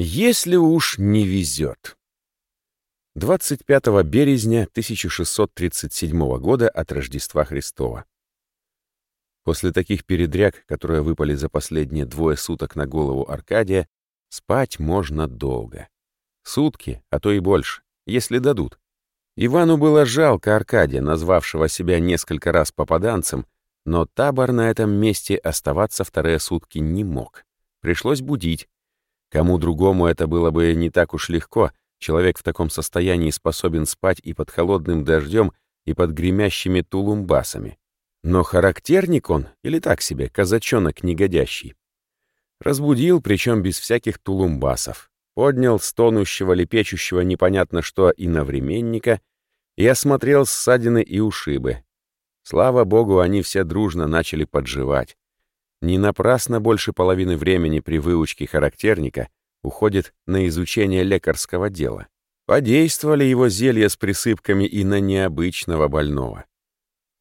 Если уж не везет. 25 березня 1637 года от Рождества Христова. После таких передряг, которые выпали за последние двое суток на голову Аркадия, спать можно долго. Сутки, а то и больше, если дадут. Ивану было жалко Аркадия, назвавшего себя несколько раз попаданцем, но табор на этом месте оставаться вторые сутки не мог. Пришлось будить. Кому другому это было бы не так уж легко — Человек в таком состоянии способен спать и под холодным дождем, и под гремящими тулумбасами. Но характерник он, или так себе, казачонок негодящий. Разбудил, причем без всяких тулумбасов. Поднял стонущего, лепечущего непонятно что иновременника и осмотрел ссадины и ушибы. Слава богу, они все дружно начали подживать. Не напрасно больше половины времени при выучке характерника уходит на изучение лекарского дела. Подействовали его зелья с присыпками и на необычного больного.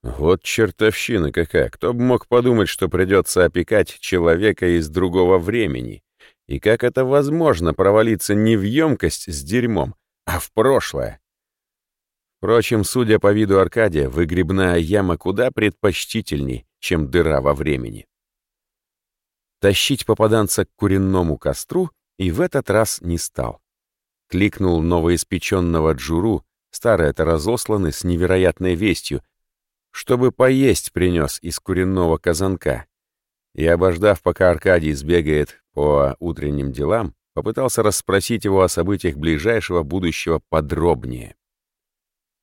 Вот чертовщина какая! Кто бы мог подумать, что придется опекать человека из другого времени? И как это возможно провалиться не в емкость с дерьмом, а в прошлое? Впрочем, судя по виду Аркадия, выгребная яма куда предпочтительней, чем дыра во времени. Тащить попаданца к куренному костру и в этот раз не стал. Кликнул новоиспеченного Джуру, старый-то разосланный с невероятной вестью, чтобы поесть принес из куренного казанка. И, обождав, пока Аркадий сбегает по утренним делам, попытался расспросить его о событиях ближайшего будущего подробнее.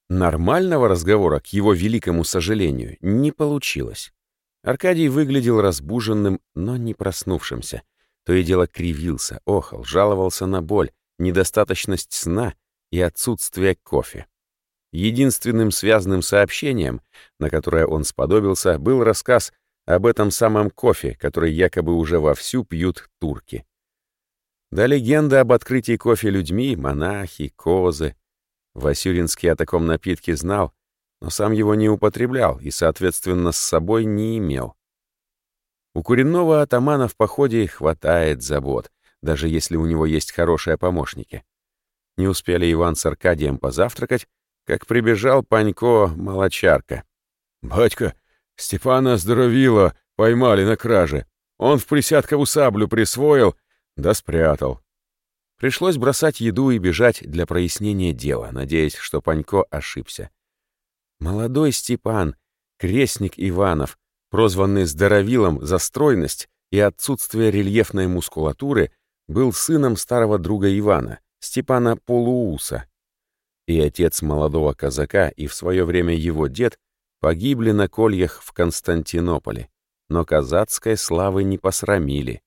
Нормального разговора, к его великому сожалению, не получилось. Аркадий выглядел разбуженным, но не проснувшимся — то и дело кривился, охал, жаловался на боль, недостаточность сна и отсутствие кофе. Единственным связанным сообщением, на которое он сподобился, был рассказ об этом самом кофе, который якобы уже вовсю пьют турки. Да легенда об открытии кофе людьми, монахи, козы. Васюринский о таком напитке знал, но сам его не употреблял и, соответственно, с собой не имел. У куренного атамана в походе хватает забот, даже если у него есть хорошие помощники. Не успели Иван с Аркадием позавтракать, как прибежал Панько Молочарка. «Батька, Степана Здоровила поймали на краже. Он в присядкову саблю присвоил, да спрятал». Пришлось бросать еду и бежать для прояснения дела, надеясь, что Панько ошибся. Молодой Степан, крестник Иванов, прозванный Здоровилом за стройность и отсутствие рельефной мускулатуры, был сыном старого друга Ивана, Степана Полууса. И отец молодого казака, и в свое время его дед погибли на кольях в Константинополе, но казацкой славы не посрамили.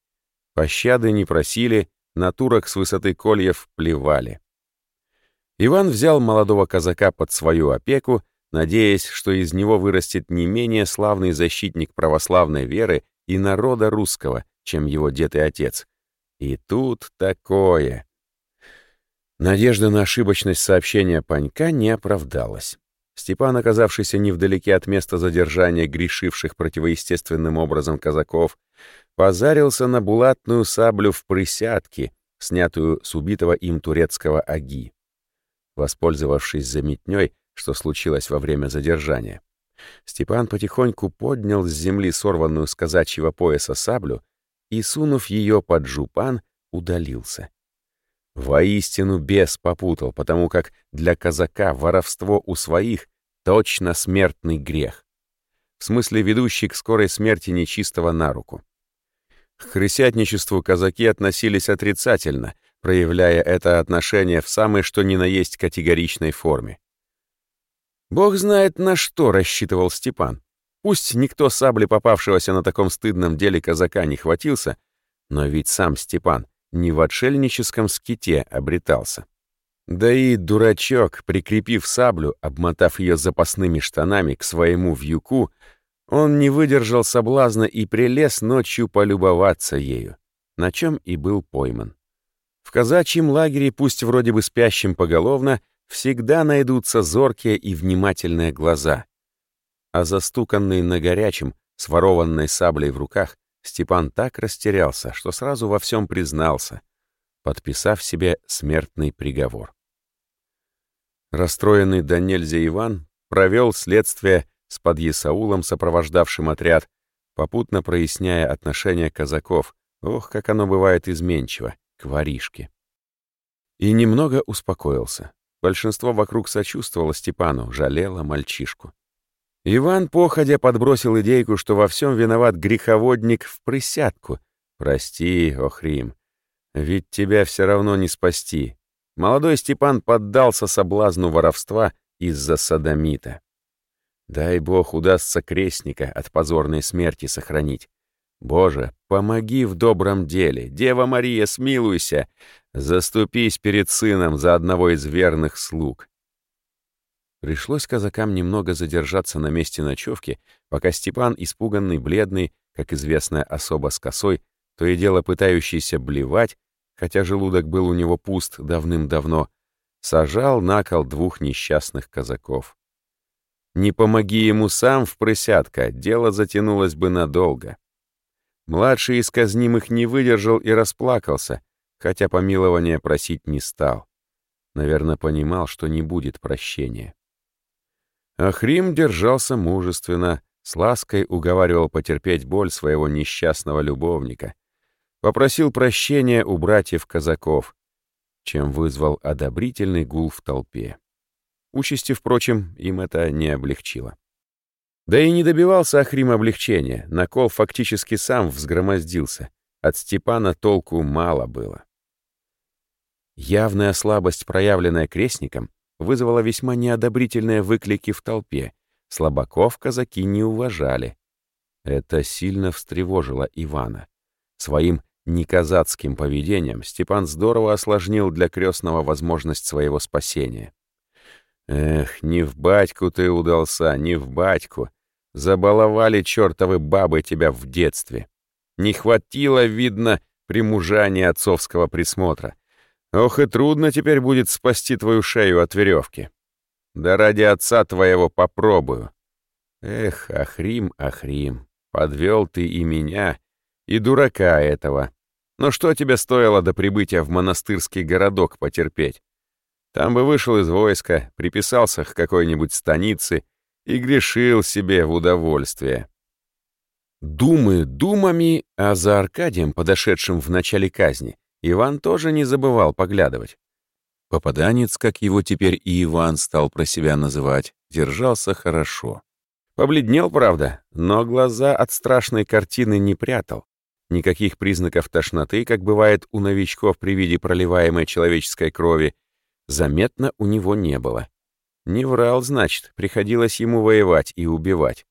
Пощады не просили, на турок с высоты кольев плевали. Иван взял молодого казака под свою опеку надеясь, что из него вырастет не менее славный защитник православной веры и народа русского, чем его дед и отец. И тут такое. Надежда на ошибочность сообщения Панька не оправдалась. Степан, оказавшийся невдалеке от места задержания грешивших противоестественным образом казаков, позарился на булатную саблю в присядке, снятую с убитого им турецкого аги. Воспользовавшись заметней, что случилось во время задержания. Степан потихоньку поднял с земли сорванную с казачьего пояса саблю и, сунув ее под жупан, удалился. Воистину бес попутал, потому как для казака воровство у своих точно смертный грех. В смысле ведущий к скорой смерти нечистого на руку. К хрысятничеству казаки относились отрицательно, проявляя это отношение в самой что ни на есть категоричной форме. Бог знает, на что рассчитывал Степан. Пусть никто сабли попавшегося на таком стыдном деле казака не хватился, но ведь сам Степан не в отшельническом ските обретался. Да и дурачок, прикрепив саблю, обмотав ее запасными штанами к своему вьюку, он не выдержал соблазна и прилез ночью полюбоваться ею, на чем и был пойман. В казачьем лагере, пусть вроде бы спящим поголовно, всегда найдутся зоркие и внимательные глаза. А застуканный на горячем, с ворованной саблей в руках, Степан так растерялся, что сразу во всем признался. подписав себе смертный приговор. Расстроенный до нельзя Иван провел следствие с подъясаулом, сопровождавшим отряд, попутно проясняя отношения казаков, ох, как оно бывает изменчиво, к воришке. И немного успокоился. Большинство вокруг сочувствовало Степану, жалело мальчишку. Иван походя подбросил идейку, что во всем виноват греховодник в присядку. «Прости, Охрим, ведь тебя все равно не спасти». Молодой Степан поддался соблазну воровства из-за садомита. Дай бог удастся крестника от позорной смерти сохранить. Боже, помоги в добром деле. Дева Мария, смилуйся. Заступись перед сыном за одного из верных слуг. Пришлось казакам немного задержаться на месте ночевки, пока Степан, испуганный, бледный, как известная особа с косой, то и дело пытающийся блевать, хотя желудок был у него пуст давным-давно, сажал на кол двух несчастных казаков. Не помоги ему сам в прысятка, дело затянулось бы надолго. Младший из казнимых не выдержал и расплакался, хотя помилования просить не стал. Наверное, понимал, что не будет прощения. Ахрим держался мужественно, с лаской уговаривал потерпеть боль своего несчастного любовника. Попросил прощения у братьев-казаков, чем вызвал одобрительный гул в толпе. Участи, впрочем, им это не облегчило. Да и не добивался Ахрим облегчения, на кол фактически сам взгромоздился. От Степана толку мало было. Явная слабость, проявленная крестником, вызвала весьма неодобрительные выклики в толпе. Слабаков казаки не уважали. Это сильно встревожило Ивана. Своим неказацким поведением Степан здорово осложнил для крестного возможность своего спасения. Эх, не в батьку ты удался, не в батьку. Забаловали чертовы бабы тебя в детстве. Не хватило, видно, примужания отцовского присмотра. Ох, и трудно теперь будет спасти твою шею от веревки. Да ради отца твоего попробую. Эх, Ахрим, Ахрим, подвел ты и меня, и дурака этого. Но что тебе стоило до прибытия в монастырский городок потерпеть? Там бы вышел из войска, приписался к какой-нибудь станице и грешил себе в удовольствие. Думы думами, а за Аркадием, подошедшим в начале казни, Иван тоже не забывал поглядывать. Попаданец, как его теперь и Иван стал про себя называть, держался хорошо. Побледнел, правда, но глаза от страшной картины не прятал. Никаких признаков тошноты, как бывает у новичков при виде проливаемой человеческой крови, заметно у него не было. Не врал, значит, приходилось ему воевать и убивать.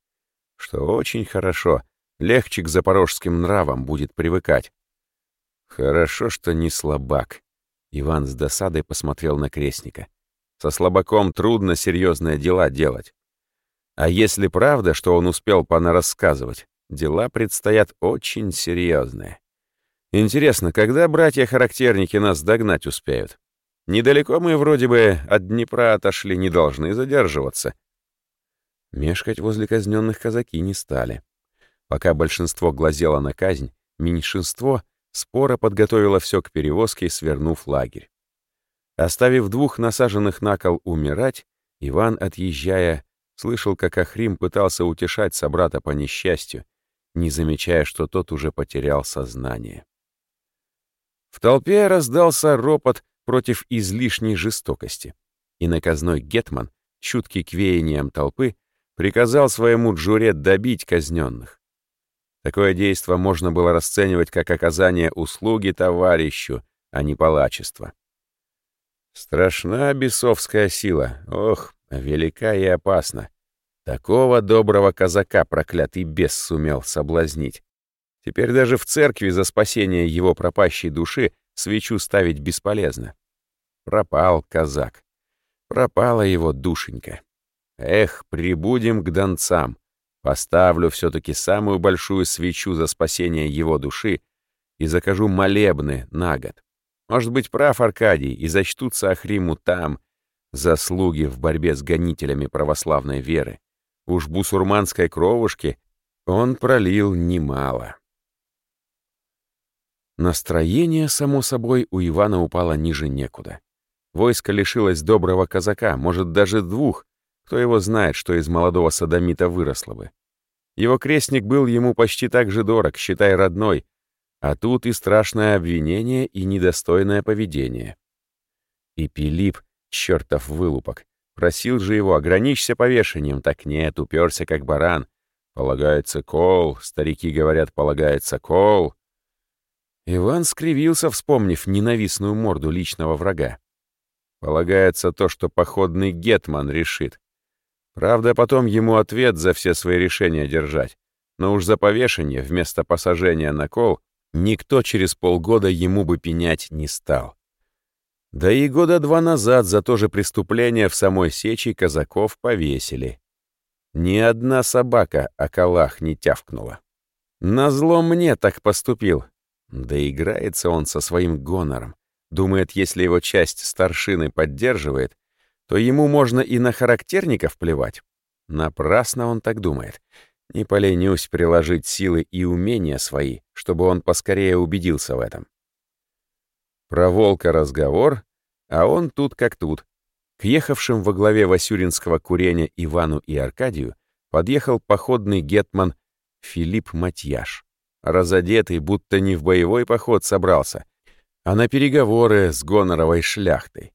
Что очень хорошо, легче к запорожским нравам будет привыкать. Хорошо, что не слабак. Иван с досадой посмотрел на крестника. Со слабаком трудно серьезные дела делать. А если правда, что он успел понарассказывать, дела предстоят очень серьезные. Интересно, когда братья-характерники нас догнать успеют? Недалеко мы вроде бы от Днепра отошли, не должны задерживаться. Мешкать возле казненных казаки не стали. Пока большинство глазело на казнь, меньшинство споро подготовило все к перевозке, свернув лагерь. Оставив двух насаженных на кол умирать, Иван, отъезжая, слышал, как Ахрим пытался утешать собрата по несчастью, не замечая, что тот уже потерял сознание. В толпе раздался ропот против излишней жестокости, и наказной Гетман, чуткий к веяниям толпы, приказал своему джуре добить казненных. Такое действо можно было расценивать как оказание услуги товарищу, а не палачество. Страшна бесовская сила, ох, велика и опасна. Такого доброго казака проклятый бес сумел соблазнить. Теперь даже в церкви за спасение его пропащей души свечу ставить бесполезно. Пропал казак. Пропала его душенька. Эх, прибудем к донцам. Поставлю все-таки самую большую свечу за спасение его души и закажу молебны на год. Может быть, прав Аркадий, и зачтутся Ахриму там заслуги в борьбе с гонителями православной веры. Уж бусурманской кровушки он пролил немало. Настроение, само собой, у Ивана упало ниже некуда. Войско лишилось доброго казака, может, даже двух. Кто его знает, что из молодого садомита выросло бы. Его крестник был ему почти так же дорог, считай, родной. А тут и страшное обвинение, и недостойное поведение. И Пилип, чертов вылупок, просил же его, ограничься повешением, так нет, уперся как баран. Полагается кол, старики говорят, полагается кол. Иван скривился, вспомнив ненавистную морду личного врага. Полагается то, что походный гетман решит. Правда, потом ему ответ за все свои решения держать. Но уж за повешение вместо посажения на кол никто через полгода ему бы пенять не стал. Да и года два назад за то же преступление в самой сечи казаков повесили. Ни одна собака о колах не тявкнула. Назло мне так поступил. Да играется он со своим гонором. Думает, если его часть старшины поддерживает, то ему можно и на характерников плевать. Напрасно он так думает. Не поленюсь приложить силы и умения свои, чтобы он поскорее убедился в этом. Про волка разговор, а он тут как тут. К ехавшим во главе Васюринского курения Ивану и Аркадию подъехал походный гетман Филипп Матьяш, разодетый, будто не в боевой поход собрался, а на переговоры с гоноровой шляхтой.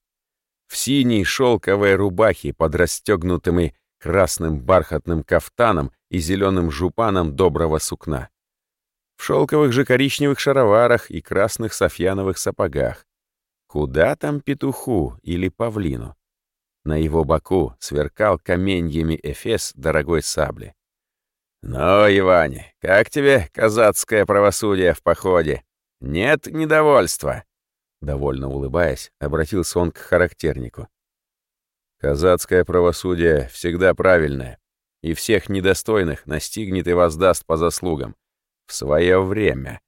В синей шелковой рубахе под расстегнутыми красным бархатным кафтаном и зеленым жупаном доброго сукна. В шелковых же коричневых шароварах и красных софьяновых сапогах. Куда там петуху или павлину? На его боку сверкал каменьями эфес дорогой сабли. «Ну, Иване, как тебе казацкое правосудие в походе?» «Нет недовольства!» Довольно улыбаясь, обратился он к характернику. «Казацкое правосудие всегда правильное, и всех недостойных настигнет и воздаст по заслугам. В свое время!»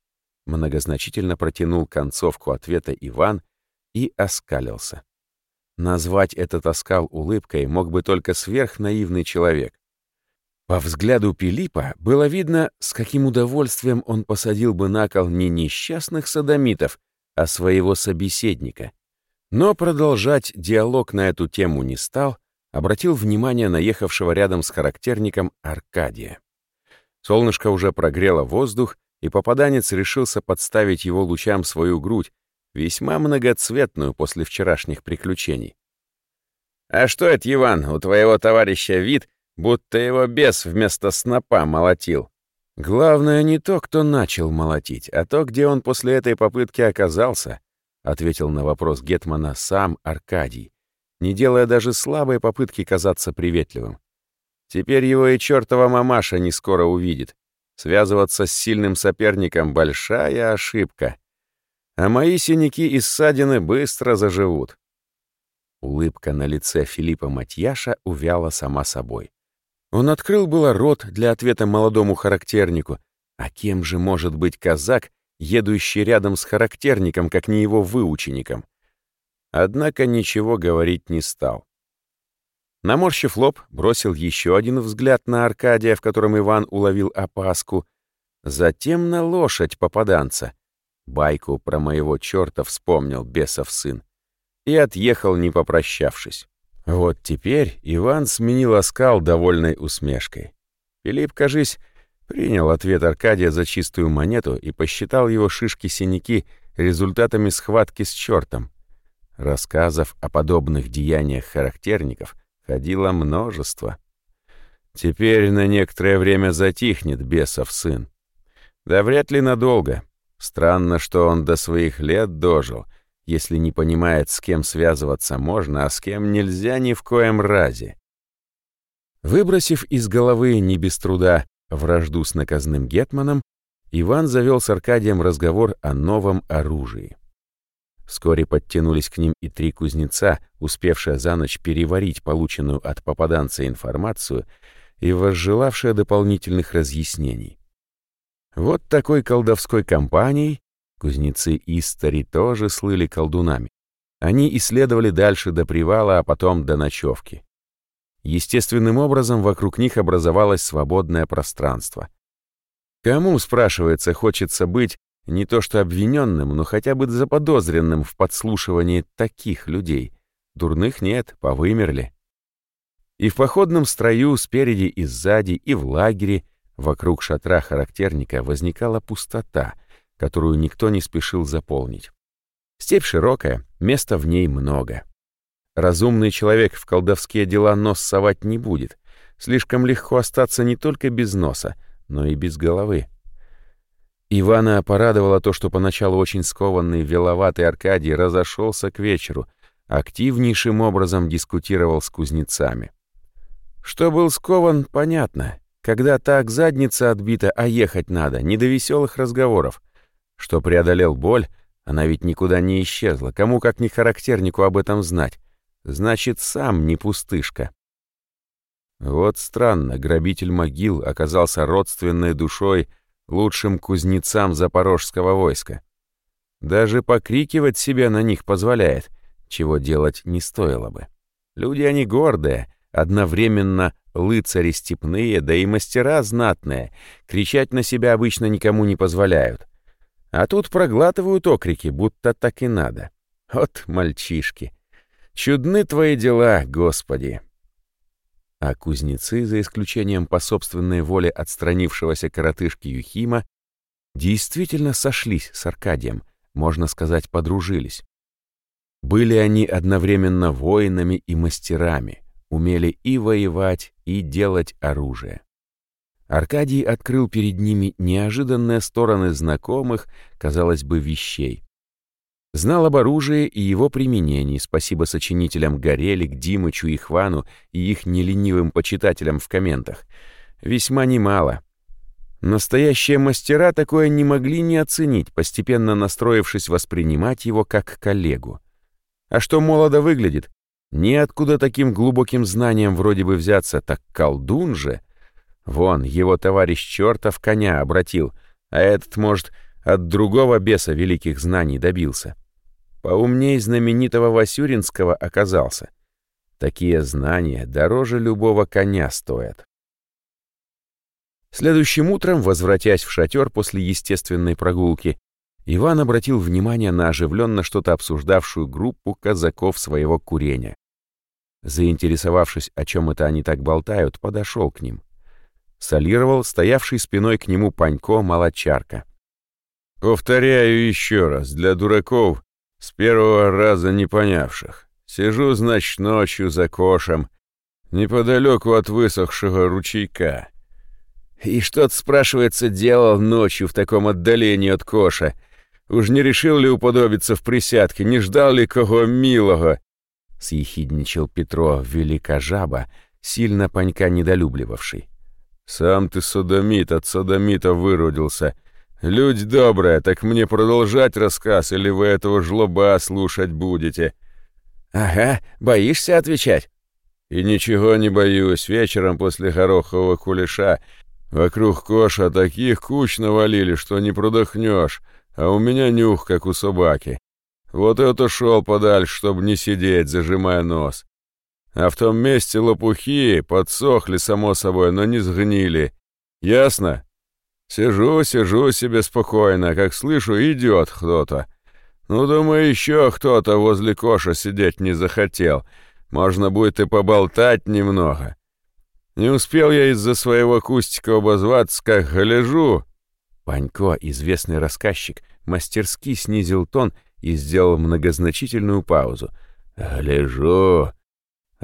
Многозначительно протянул концовку ответа Иван и оскалился. Назвать этот оскал улыбкой мог бы только сверхнаивный человек. По взгляду Пилипа было видно, с каким удовольствием он посадил бы на кол не несчастных садомитов, а своего собеседника. Но продолжать диалог на эту тему не стал, обратил внимание на ехавшего рядом с характерником Аркадия. Солнышко уже прогрело воздух, и попаданец решился подставить его лучам свою грудь, весьма многоцветную после вчерашних приключений. «А что это, Иван, у твоего товарища вид, будто его бес вместо снопа молотил. Главное не то, кто начал молотить, а то, где он после этой попытки оказался, ответил на вопрос Гетмана сам Аркадий, не делая даже слабой попытки казаться приветливым. Теперь его и чертова мамаша не скоро увидит. Связываться с сильным соперником — большая ошибка. А мои синяки и ссадины быстро заживут. Улыбка на лице Филиппа Матьяша увяла сама собой. Он открыл было рот для ответа молодому характернику. А кем же может быть казак, едущий рядом с характерником, как не его выучеником? Однако ничего говорить не стал. Наморщив лоб, бросил еще один взгляд на Аркадия, в котором Иван уловил опаску, затем на лошадь попаданца. Байку про моего черта вспомнил бесов сын и отъехал, не попрощавшись. Вот теперь Иван сменил оскал довольной усмешкой. Филипп, кажись, принял ответ Аркадия за чистую монету и посчитал его шишки-синяки результатами схватки с чертом. Рассказов о подобных деяниях характерников ходило множество. Теперь на некоторое время затихнет бесов сын. Да вряд ли надолго. Странно, что он до своих лет дожил — если не понимает, с кем связываться можно, а с кем нельзя ни в коем разе. Выбросив из головы не без труда вражду с наказным гетманом, Иван завел с Аркадием разговор о новом оружии. Вскоре подтянулись к ним и три кузнеца, успевшие за ночь переварить полученную от попаданца информацию и возжелавшие дополнительных разъяснений. Вот такой колдовской компанией Кузнецы Истари тоже слыли колдунами. Они исследовали дальше до привала, а потом до ночевки. Естественным образом вокруг них образовалось свободное пространство. Кому, спрашивается, хочется быть не то что обвиненным, но хотя бы заподозренным в подслушивании таких людей. Дурных нет, повымерли. И в походном строю спереди и сзади, и в лагере вокруг шатра характерника возникала пустота, которую никто не спешил заполнить. Степь широкая, места в ней много. Разумный человек в колдовские дела нос совать не будет. Слишком легко остаться не только без носа, но и без головы. Ивана порадовало то, что поначалу очень скованный веловатый Аркадий разошелся к вечеру, активнейшим образом дискутировал с кузнецами. Что был скован, понятно. Когда так задница отбита, а ехать надо, не до веселых разговоров. Что преодолел боль, она ведь никуда не исчезла. Кому как не характернику об этом знать. Значит, сам не пустышка. Вот странно, грабитель могил оказался родственной душой лучшим кузнецам запорожского войска. Даже покрикивать себе на них позволяет, чего делать не стоило бы. Люди они гордые, одновременно лыцари степные, да и мастера знатные, кричать на себя обычно никому не позволяют. А тут проглатывают окрики, будто так и надо. Вот мальчишки. Чудны твои дела, Господи. А кузнецы, за исключением по собственной воле отстранившегося коротышки Юхима, действительно сошлись с Аркадием, можно сказать, подружились. Были они одновременно воинами и мастерами, умели и воевать, и делать оружие. Аркадий открыл перед ними неожиданные стороны знакомых, казалось бы, вещей. Знал об оружии и его применении, спасибо сочинителям Горелик, Димычу и Хвану и их неленивым почитателям в комментах. Весьма немало. Настоящие мастера такое не могли не оценить, постепенно настроившись воспринимать его как коллегу. А что молодо выглядит? Неоткуда таким глубоким знанием вроде бы взяться, так колдун же. Вон, его товарищ чертов коня обратил, а этот, может, от другого беса великих знаний добился. Поумней знаменитого Васюринского оказался. Такие знания дороже любого коня стоят. Следующим утром, возвратясь в шатер после естественной прогулки, Иван обратил внимание на оживленно что-то обсуждавшую группу казаков своего курения. Заинтересовавшись, о чем это они так болтают, подошел к ним. Солировал стоявший спиной к нему Панько молочарка. «Повторяю еще раз, для дураков с первого раза не понявших. Сижу, значит, ночью за кошем, неподалеку от высохшего ручейка. И что-то, спрашивается, делал ночью в таком отдалении от коша. Уж не решил ли уподобиться в присядке, не ждал ли кого милого? Съехидничал Петро Великожаба, сильно панька недолюбливавший. «Сам ты садомит, от садомита выродился. «Людь добрая, так мне продолжать рассказ, или вы этого жлоба слушать будете?» «Ага, боишься отвечать?» «И ничего не боюсь. Вечером после горохового кулеша вокруг коша таких куч навалили, что не продохнешь, а у меня нюх, как у собаки. Вот это шел подальше, чтобы не сидеть, зажимая нос. А в том месте лопухи подсохли, само собой, но не сгнили. Ясно?» Сижу, сижу себе спокойно, как слышу, идет кто-то. Ну, думаю, еще кто-то возле коша сидеть не захотел. Можно будет и поболтать немного. Не успел я из-за своего кустика обозваться, как гляжу. Панько, известный рассказчик, мастерски снизил тон и сделал многозначительную паузу. «Гляжу.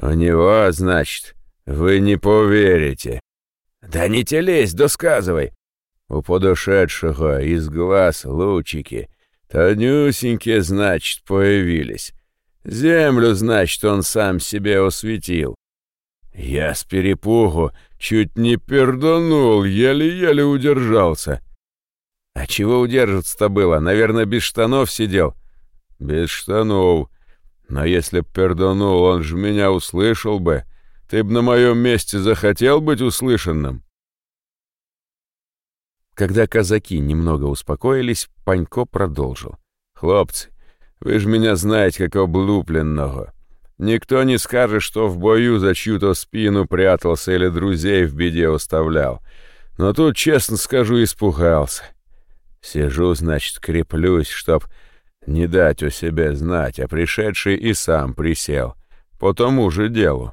У него, значит, вы не поверите». «Да не телезь, досказывай. У подошедшего из глаз лучики, тонюсенькие, значит, появились. Землю, значит, он сам себе осветил. Я с перепугу чуть не перданул, еле-еле удержался. А чего удержаться-то было? Наверное, без штанов сидел? Без штанов. Но если б перданул, он же меня услышал бы. Ты б на моем месте захотел быть услышанным? Когда казаки немного успокоились, Панько продолжил. «Хлопцы, вы же меня знаете как облупленного. Никто не скажет, что в бою за чью-то спину прятался или друзей в беде оставлял. Но тут, честно скажу, испугался. Сижу, значит, креплюсь, чтоб не дать о себе знать, а пришедший и сам присел. По тому же делу.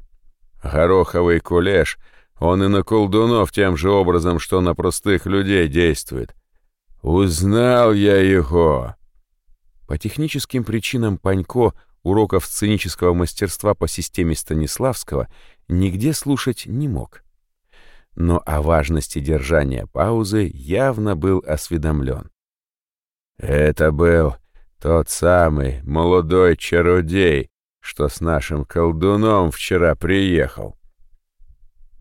Гороховый кулеш, он и на колдунов тем же образом, что на простых людей действует. Узнал я его. По техническим причинам Панько уроков сценического мастерства по системе Станиславского нигде слушать не мог. Но о важности держания паузы явно был осведомлен. Это был тот самый молодой чародей, что с нашим колдуном вчера приехал.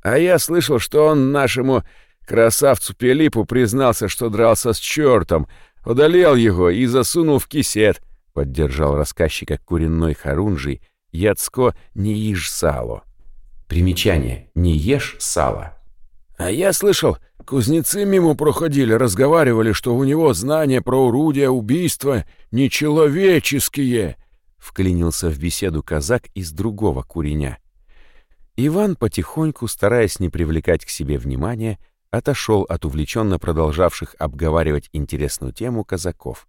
А я слышал, что он нашему красавцу Пелипу признался, что дрался с чертом, удалил его и засунул в кисет, поддержал рассказчика куренной хорунжий Яцко не ешь сало. Примечание. Не ешь сало. А я слышал, кузнецы мимо проходили, разговаривали, что у него знания про орудия убийства нечеловеческие, вклинился в беседу казак из другого куреня. Иван потихоньку, стараясь не привлекать к себе внимания, отошел от увлеченно продолжавших обговаривать интересную тему казаков.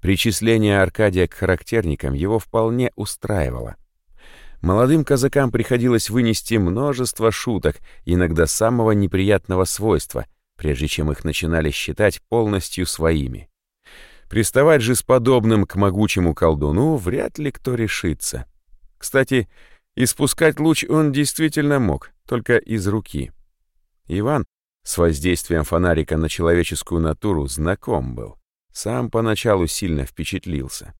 Причисление Аркадия к характерникам его вполне устраивало. Молодым казакам приходилось вынести множество шуток, иногда самого неприятного свойства, прежде чем их начинали считать полностью своими. Приставать же с подобным к могучему колдуну вряд ли кто решится. Кстати, испускать луч он действительно мог, только из руки. Иван с воздействием фонарика на человеческую натуру знаком был. Сам поначалу сильно впечатлился.